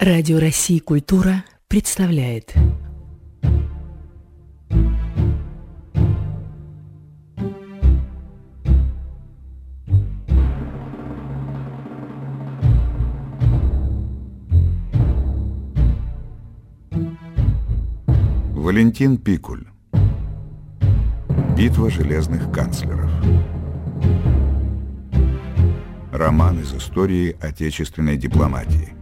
Радио России «Культура» представляет. Валентин Пикуль. Битва железных канцлеров. Роман из истории отечественной дипломатии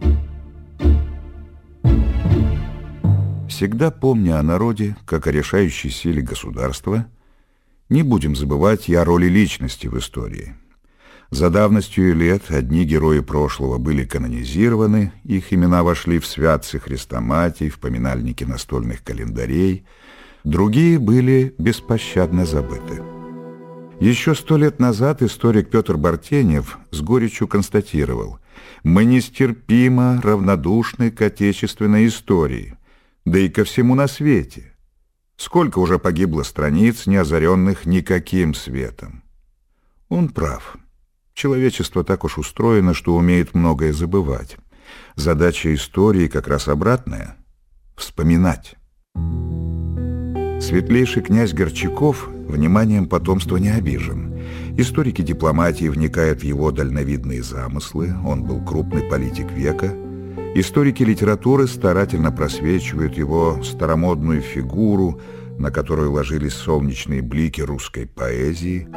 Всегда помня о народе, как о решающей силе государства, не будем забывать и о роли личности в истории. За давностью лет одни герои прошлого были канонизированы, их имена вошли в святцы хрестоматий, в поминальники настольных календарей, другие были беспощадно забыты. Еще сто лет назад историк Петр Бартенев с горечью констатировал «Мы нестерпимо равнодушны к отечественной истории» да и ко всему на свете. Сколько уже погибло страниц, не озаренных никаким светом. Он прав. Человечество так уж устроено, что умеет многое забывать. Задача истории как раз обратная — вспоминать. Светлейший князь Горчаков вниманием потомства не обижен. Историки дипломатии вникают в его дальновидные замыслы, он был крупный политик века — Историки литературы старательно просвечивают его старомодную фигуру, на которую ложились солнечные блики русской поэзии.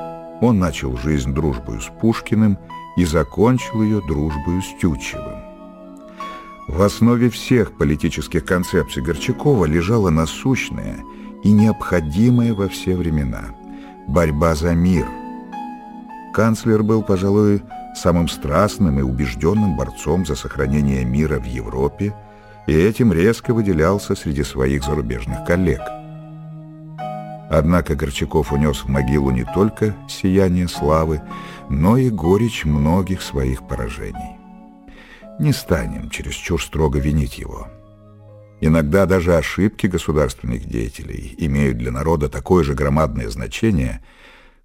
Он начал жизнь дружбою с Пушкиным и закончил ее дружбою с Тютчевым. В основе всех политических концепций Горчакова лежала насущная и необходимая во все времена борьба за мир. Канцлер был, пожалуй, самым страстным и убежденным борцом за сохранение мира в Европе, и этим резко выделялся среди своих зарубежных коллег. Однако Горчаков унес в могилу не только сияние славы, но и горечь многих своих поражений. Не станем чересчур строго винить его. Иногда даже ошибки государственных деятелей имеют для народа такое же громадное значение –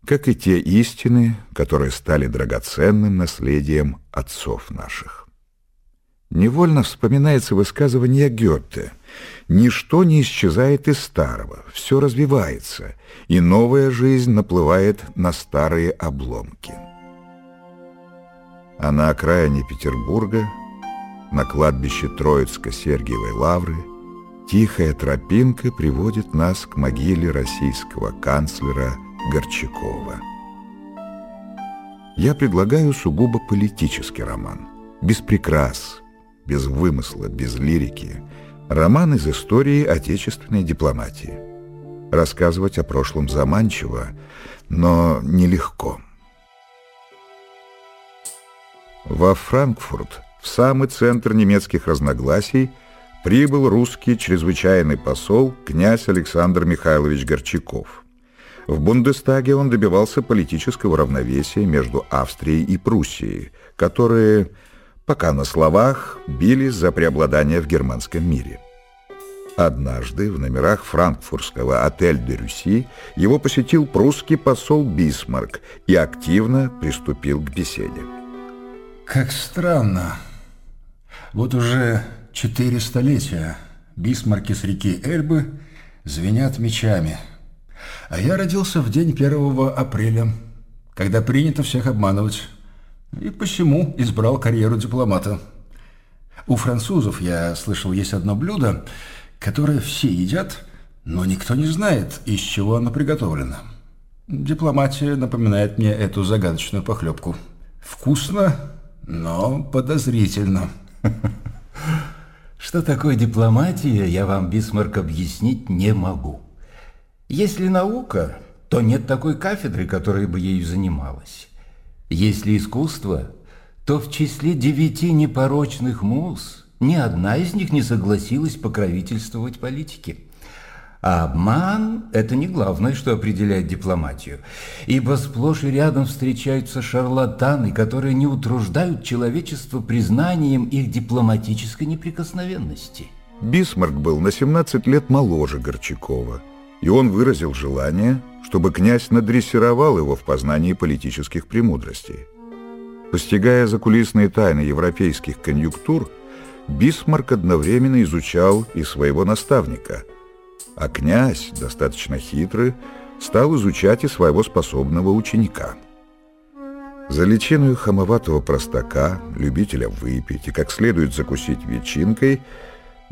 как и те истины, которые стали драгоценным наследием отцов наших. Невольно вспоминается высказывание Гёте «Ничто не исчезает из старого, все развивается, и новая жизнь наплывает на старые обломки». А на окраине Петербурга, на кладбище Троицко-Сергиевой лавры, тихая тропинка приводит нас к могиле российского канцлера Горчакова. Я предлагаю сугубо политический роман, без прикрас, без вымысла, без лирики. Роман из истории отечественной дипломатии. Рассказывать о прошлом заманчиво, но нелегко. Во Франкфурт, в самый центр немецких разногласий, прибыл русский чрезвычайный посол князь Александр Михайлович Горчаков – в Бундестаге он добивался политического равновесия между Австрией и Пруссией, которые, пока на словах, бились за преобладание в германском мире. Однажды в номерах франкфуртского «Отель де Рюси» его посетил прусский посол Бисмарк и активно приступил к беседе. Как странно. Вот уже четыре столетия Бисмарки с реки Эльбы звенят мечами – а я родился в день 1 апреля, когда принято всех обманывать. И посему избрал карьеру дипломата. У французов, я слышал, есть одно блюдо, которое все едят, но никто не знает, из чего оно приготовлено. Дипломатия напоминает мне эту загадочную похлебку. Вкусно, но подозрительно. Что такое дипломатия, я вам, Бисмарк, объяснить не могу. Если наука, то нет такой кафедры, которая бы ею занималась. Если искусство, то в числе девяти непорочных муз ни одна из них не согласилась покровительствовать политике. А обман – это не главное, что определяет дипломатию, ибо сплошь и рядом встречаются шарлатаны, которые не утруждают человечество признанием их дипломатической неприкосновенности. Бисмарк был на 17 лет моложе Горчакова – и он выразил желание, чтобы князь надрессировал его в познании политических премудростей. Постигая закулисные тайны европейских конъюнктур, Бисмарк одновременно изучал и своего наставника, а князь, достаточно хитрый, стал изучать и своего способного ученика. За личиною хамоватого простака, любителя выпить и как следует закусить ветчинкой,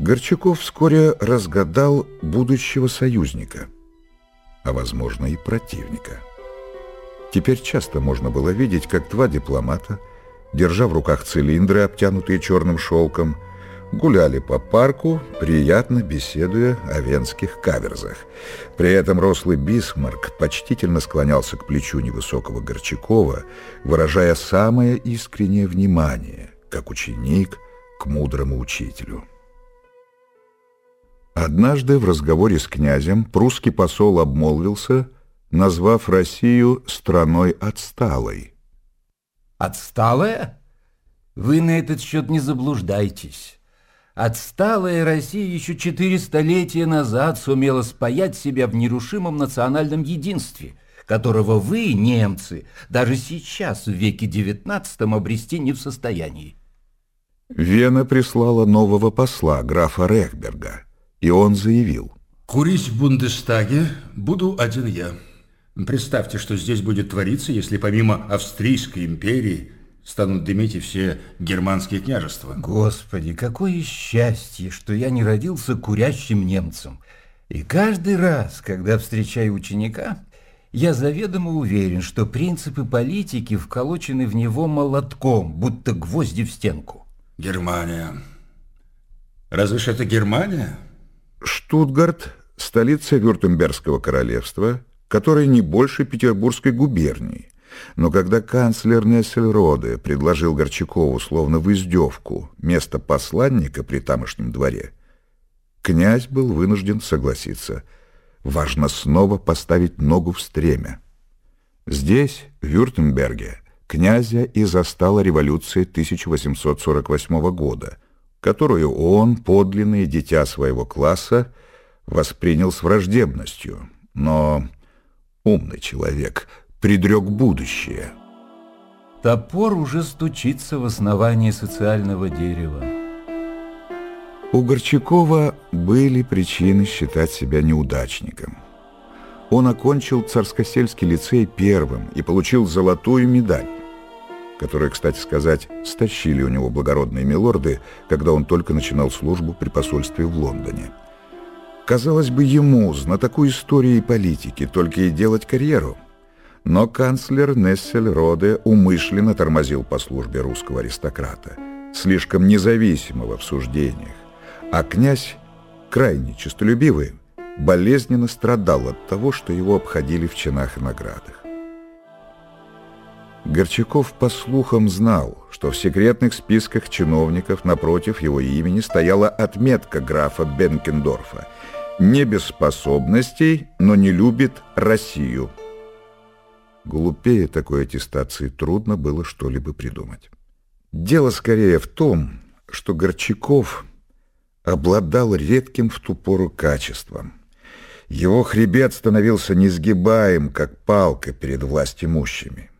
Горчаков вскоре разгадал будущего союзника, а, возможно, и противника. Теперь часто можно было видеть, как два дипломата, держа в руках цилиндры, обтянутые черным шелком, гуляли по парку, приятно беседуя о венских каверзах. При этом рослый Бисмарк почтительно склонялся к плечу невысокого Горчакова, выражая самое искреннее внимание, как ученик к мудрому учителю. Однажды в разговоре с князем прусский посол обмолвился, назвав Россию страной отсталой. Отсталая? Вы на этот счет не заблуждайтесь. Отсталая Россия еще четыре столетия назад сумела спаять себя в нерушимом национальном единстве, которого вы, немцы, даже сейчас, в веке девятнадцатом, обрести не в состоянии. Вена прислала нового посла, графа Рехберга, и он заявил. «Курить в Бундестаге буду один я». Представьте, что здесь будет твориться, если помимо Австрийской империи станут дымить и все германские княжества. Господи, какое счастье, что я не родился курящим немцем. И каждый раз, когда встречаю ученика, я заведомо уверен, что принципы политики вколочены в него молотком, будто гвозди в стенку. Германия. Разве ж это Германия? Штутгарт, столица Вюртембергского королевства – которая не больше Петербургской губернии. Но когда канцлер Нессельроде предложил Горчакову, словно в издевку, место посланника при тамошнем дворе, князь был вынужден согласиться. Важно снова поставить ногу в стремя. Здесь, в Вюртемберге, князя и застала революция 1848 года, которую он, подлинное дитя своего класса, воспринял с враждебностью. Но умный человек, предрек будущее. Топор уже стучится в основании социального дерева. У Горчакова были причины считать себя неудачником. Он окончил Царскосельский лицей первым и получил золотую медаль, которую, кстати сказать, стащили у него благородные милорды, когда он только начинал службу при посольстве в Лондоне. Казалось бы, ему, знатоку истории и политики, только и делать карьеру. Но канцлер Нессель Роде умышленно тормозил по службе русского аристократа, слишком независимого в суждениях, а князь, крайне честолюбивый, болезненно страдал от того, что его обходили в чинах и наградах. Горчаков по слухам знал, что в секретных списках чиновников напротив его имени стояла отметка графа Бенкендорфа – не без способностей, но не любит Россию. Глупее такой аттестации трудно было что-либо придумать. Дело скорее в том, что Горчаков обладал редким в ту пору качеством. Его хребет становился несгибаем, как палка перед властимущими.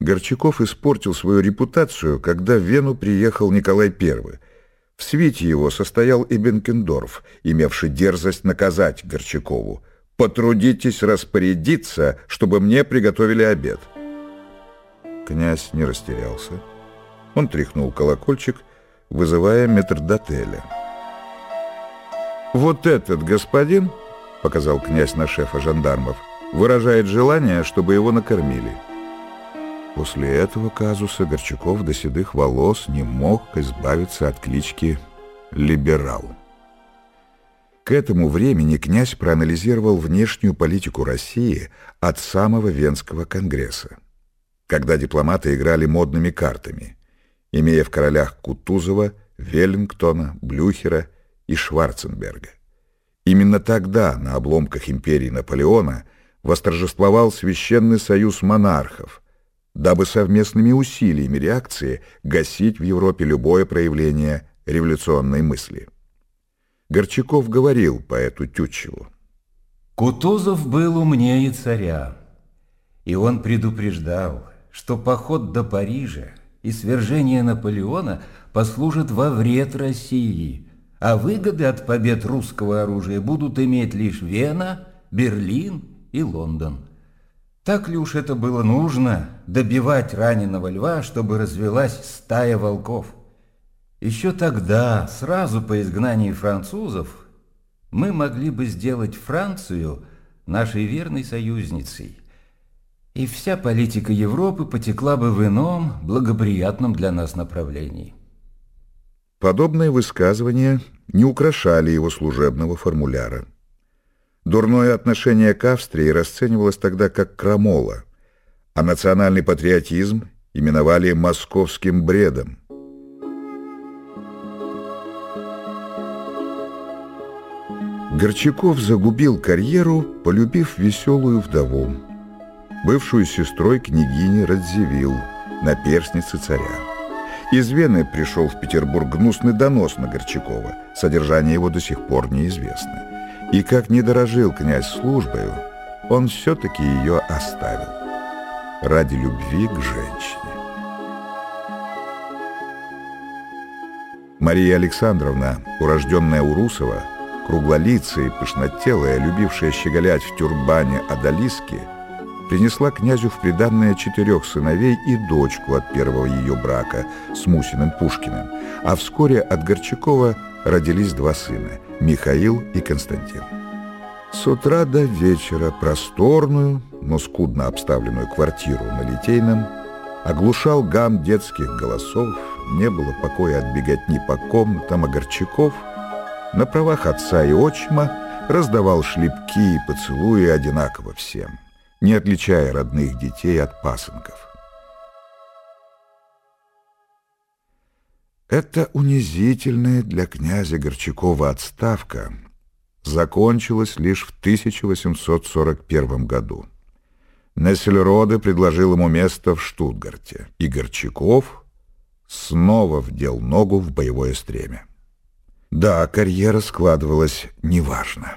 Горчаков испортил свою репутацию, когда в Вену приехал Николай I – в свите его состоял и Бенкендорф, имевший дерзость наказать Горчакову. «Потрудитесь распорядиться, чтобы мне приготовили обед». Князь не растерялся. Он тряхнул колокольчик, вызывая метрдотеля. «Вот этот господин, — показал князь на шефа жандармов, — выражает желание, чтобы его накормили». После этого казуса Горчаков до седых волос не мог избавиться от клички «Либерал». К этому времени князь проанализировал внешнюю политику России от самого Венского конгресса, когда дипломаты играли модными картами, имея в королях Кутузова, Веллингтона, Блюхера и Шварценберга. Именно тогда на обломках империи Наполеона восторжествовал Священный союз монархов – дабы совместными усилиями реакции гасить в Европе любое проявление революционной мысли. Горчаков говорил поэту Тютчеву. Кутузов был умнее царя, и он предупреждал, что поход до Парижа и свержение Наполеона послужат во вред России, а выгоды от побед русского оружия будут иметь лишь Вена, Берлин и Лондон. Так ли уж это было нужно, добивать раненого льва, чтобы развелась стая волков? Еще тогда, сразу по изгнании французов, мы могли бы сделать Францию нашей верной союзницей, и вся политика Европы потекла бы в ином, благоприятном для нас направлении. Подобные высказывания не украшали его служебного формуляра. Дурное отношение к Австрии расценивалось тогда как крамола, а национальный патриотизм именовали московским бредом. Горчаков загубил карьеру, полюбив веселую вдову, бывшую сестрой княгини Радзивилл, наперсницы царя. Из Вены пришел в Петербург гнусный донос на Горчакова, содержание его до сих пор неизвестно. И как не дорожил князь службою, он все-таки ее оставил ради любви к женщине. Мария Александровна, урожденная Урусова, круглолицая и пышнотелая, любившая щеголять в тюрбане Адалиски, принесла князю в приданное четырех сыновей и дочку от первого ее брака с Мусиным Пушкиным, а вскоре от Горчакова родились два сына – Михаил и Константин. С утра до вечера просторную, но скудно обставленную квартиру на Литейном оглушал гам детских голосов, не было покоя от беготни по комнатам, а Горчаков на правах отца и отчима раздавал шлепки и поцелуи одинаково всем, не отличая родных детей от пасынков. Эта унизительная для князя Горчакова отставка закончилась лишь в 1841 году. Нессельроде предложил ему место в Штутгарте, и Горчаков снова вдел ногу в боевое стремя. Да, карьера складывалась неважно.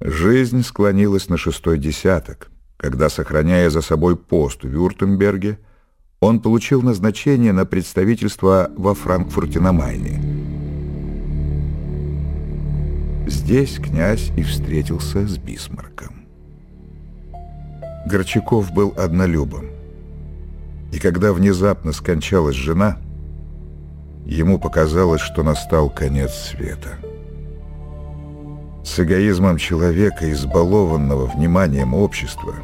Жизнь склонилась на шестой десяток, когда, сохраняя за собой пост в Вюртемберге, он получил назначение на представительство во Франкфурте на Майне. Здесь князь и встретился с Бисмарком. Горчаков был однолюбом, и когда внезапно скончалась жена, ему показалось, что настал конец света. С эгоизмом человека, избалованного вниманием общества,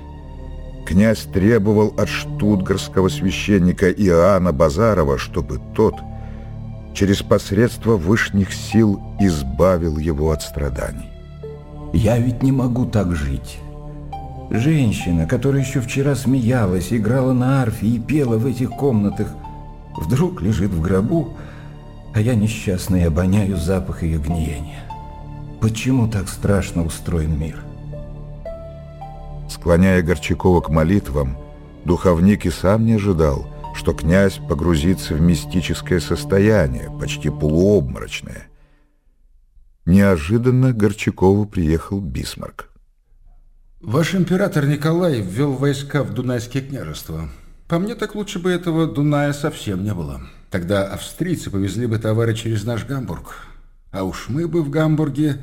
князь требовал от штутгарского священника Иоанна Базарова, чтобы тот через посредство вышних сил избавил его от страданий. «Я ведь не могу так жить». Женщина, которая еще вчера смеялась, играла на арфе и пела в этих комнатах, вдруг лежит в гробу, а я несчастный обоняю запах ее гниения. Почему так страшно устроен мир? Склоняя Горчакова к молитвам, духовник и сам не ожидал, что князь погрузится в мистическое состояние, почти полуобморочное. Неожиданно Горчакову приехал Бисмарк. Ваш император Николай ввел войска в Дунайские княжества. По мне, так лучше бы этого Дуная совсем не было. Тогда австрийцы повезли бы товары через наш Гамбург. А уж мы бы в Гамбурге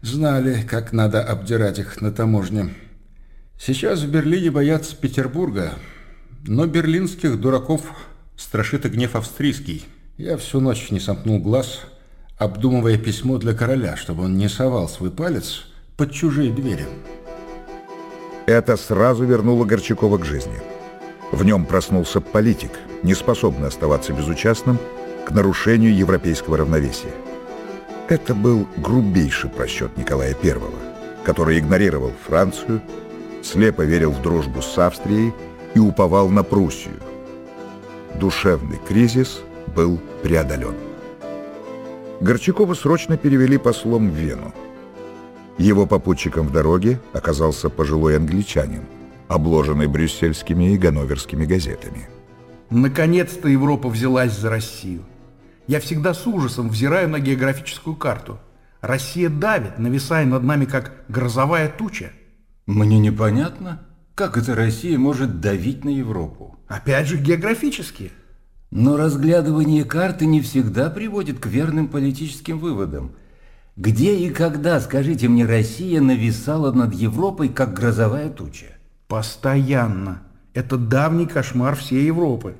знали, как надо обдирать их на таможне. Сейчас в Берлине боятся Петербурга, но берлинских дураков страшит и гнев австрийский. Я всю ночь не сомкнул глаз, обдумывая письмо для короля, чтобы он не совал свой палец под чужие двери. Это сразу вернуло Горчакова к жизни. В нем проснулся политик, не способный оставаться безучастным к нарушению европейского равновесия. Это был грубейший просчет Николая I, который игнорировал Францию, слепо верил в дружбу с Австрией и уповал на Пруссию. Душевный кризис был преодолен. Горчакова срочно перевели послом в Вену. Его попутчиком в дороге оказался пожилой англичанин, обложенный брюссельскими и ганноверскими газетами. Наконец-то Европа взялась за Россию. Я всегда с ужасом взираю на географическую карту. Россия давит, нависая над нами, как грозовая туча. Мне непонятно, как эта Россия может давить на Европу. Опять же, географически. Но разглядывание карты не всегда приводит к верным политическим выводам. Где и когда, скажите мне, Россия нависала над Европой, как грозовая туча? Постоянно. Это давний кошмар всей Европы.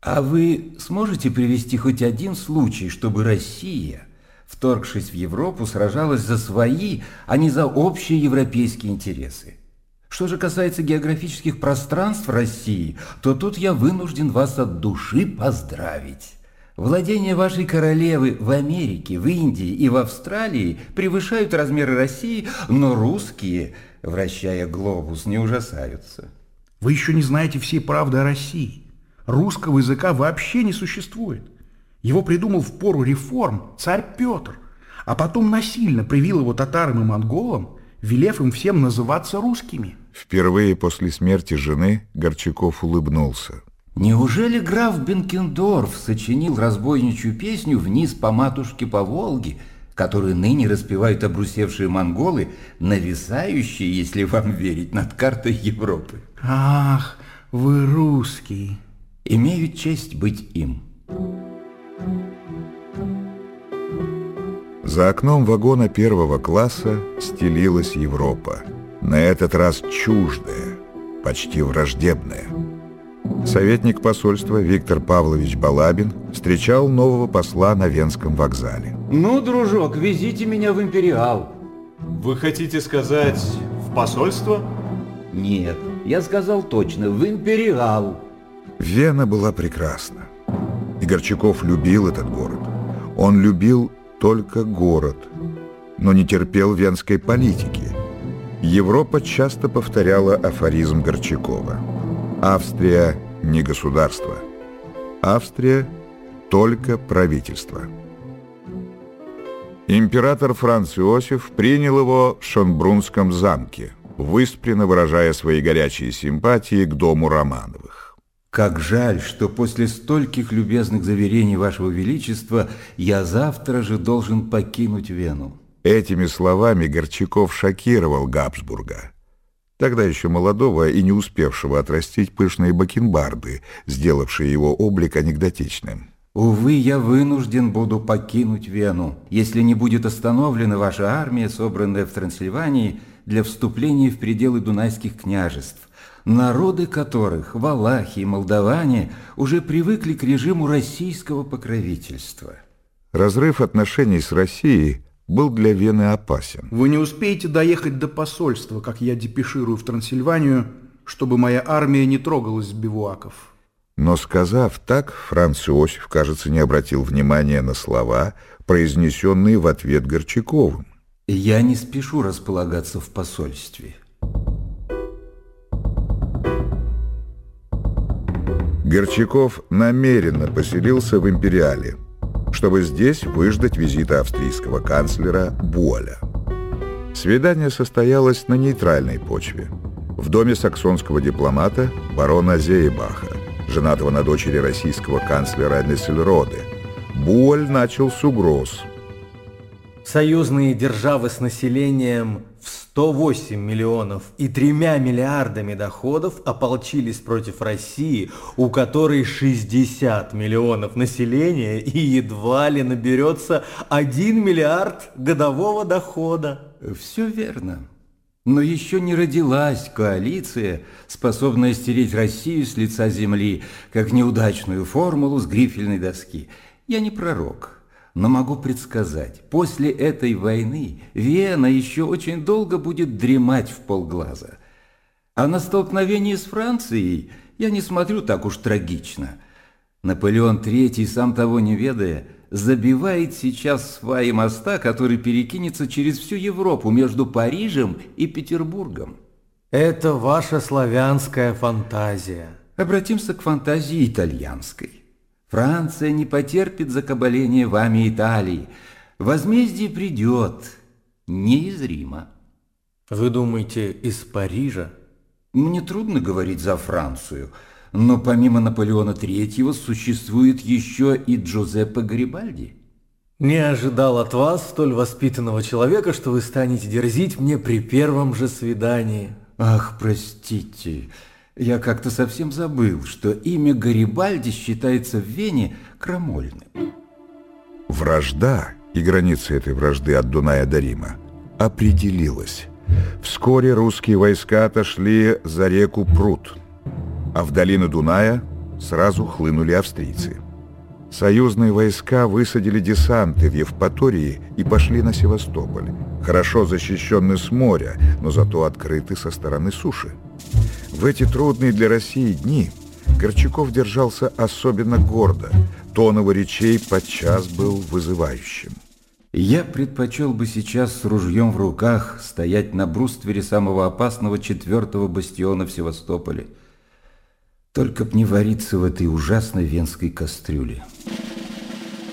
А вы сможете привести хоть один случай, чтобы Россия, вторгшись в Европу, сражалась за свои, а не за общие европейские интересы? Что же касается географических пространств России, то тут я вынужден вас от души поздравить. Владения вашей королевы в Америке, в Индии и в Австралии превышают размеры России, но русские, вращая глобус, не ужасаются. Вы еще не знаете всей правды о России. Русского языка вообще не существует. Его придумал в пору реформ царь Петр, а потом насильно привил его татарам и монголам, велев им всем называться русскими. Впервые после смерти жены Горчаков улыбнулся. Неужели граф Бенкендорф сочинил разбойничью песню «Вниз по матушке по Волге», которую ныне распевают обрусевшие монголы, нависающие, если вам верить, над картой Европы? Ах, вы русский. Имею честь быть им. За окном вагона первого класса стелилась Европа. На этот раз чуждая, почти враждебная. Советник посольства Виктор Павлович Балабин встречал нового посла на Венском вокзале. Ну, дружок, везите меня в Империал. Вы хотите сказать в посольство? Нет, я сказал точно, в Империал. Вена была прекрасна. И Горчаков любил этот город. Он любил только город, но не терпел венской политики. Европа часто повторяла афоризм Горчакова. Австрия не государство. Австрия только правительство. Император Франц Иосиф принял его в Шонбрунском замке, выспренно выражая свои горячие симпатии к дому Романовых. Как жаль, что после стольких любезных заверений Вашего Величества я завтра же должен покинуть Вену. Этими словами Горчаков шокировал Габсбурга, тогда еще молодого и не успевшего отрастить пышные бакенбарды, сделавшие его облик анекдотичным. Увы, я вынужден буду покинуть Вену, если не будет остановлена ваша армия, собранная в Трансильвании для вступления в пределы Дунайских княжеств народы которых, валахи и молдаване, уже привыкли к режиму российского покровительства. Разрыв отношений с Россией был для Вены опасен. Вы не успеете доехать до посольства, как я депеширую в Трансильванию, чтобы моя армия не трогалась с бивуаков. Но сказав так, Франц Иосиф, кажется, не обратил внимания на слова, произнесенные в ответ Горчаковым. «Я не спешу располагаться в посольстве». Горчаков намеренно поселился в Империале, чтобы здесь выждать визита австрийского канцлера Буоля. Свидание состоялось на нейтральной почве. В доме саксонского дипломата барона Зейбаха, женатого на дочери российского канцлера Нессельроде. Буоль начал с угроз. Союзные державы с населением в 108 миллионов и тремя миллиардами доходов ополчились против России, у которой 60 миллионов населения и едва ли наберется 1 миллиард годового дохода. Все верно. Но еще не родилась коалиция, способная стереть Россию с лица земли, как неудачную формулу с грифельной доски. Я не пророк но могу предсказать, после этой войны Вена еще очень долго будет дремать в полглаза. А на столкновение с Францией я не смотрю так уж трагично. Наполеон III, сам того не ведая, забивает сейчас сваи моста, который перекинется через всю Европу между Парижем и Петербургом. Это ваша славянская фантазия. Обратимся к фантазии итальянской. Франция не потерпит закабаления вами Италии. Возмездие придет неизримо. Вы думаете, из Парижа? Мне трудно говорить за Францию, но помимо Наполеона Третьего существует еще и Джузеппе Гарибальди. Не ожидал от вас, столь воспитанного человека, что вы станете дерзить мне при первом же свидании. Ах, простите, Я как-то совсем забыл, что имя Гарибальди считается в Вене крамольным. Вражда и границы этой вражды от Дуная до Рима определилась. Вскоре русские войска отошли за реку Прут, а в долину Дуная сразу хлынули австрийцы. Союзные войска высадили десанты в Евпатории и пошли на Севастополь, хорошо защищенный с моря, но зато открытый со стороны суши. В эти трудные для России дни Горчаков держался особенно гордо, тон его речей подчас был вызывающим. Я предпочел бы сейчас с ружьем в руках стоять на бруствере самого опасного четвертого бастиона в Севастополе. Только б не вариться в этой ужасной венской кастрюле.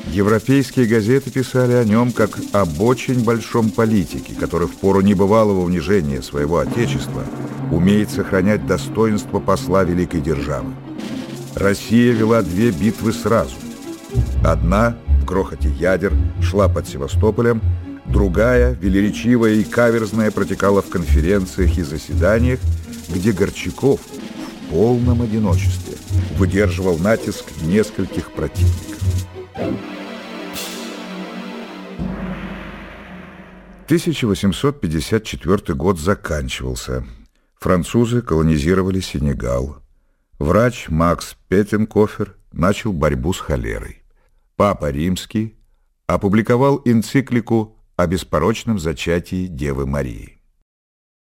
Европейские газеты писали о нем как об очень большом политике, который в пору небывалого унижения своего отечества умеет сохранять достоинство посла великой державы. Россия вела две битвы сразу. Одна в грохоте ядер шла под Севастополем, другая, велеречивая и каверзная, протекала в конференциях и заседаниях, где Горчаков в полном одиночестве выдерживал натиск нескольких противников. 1854 год заканчивался. Французы колонизировали Сенегал. Врач Макс Петтенкофер начал борьбу с холерой. Папа Римский опубликовал энциклику о беспорочном зачатии Девы Марии.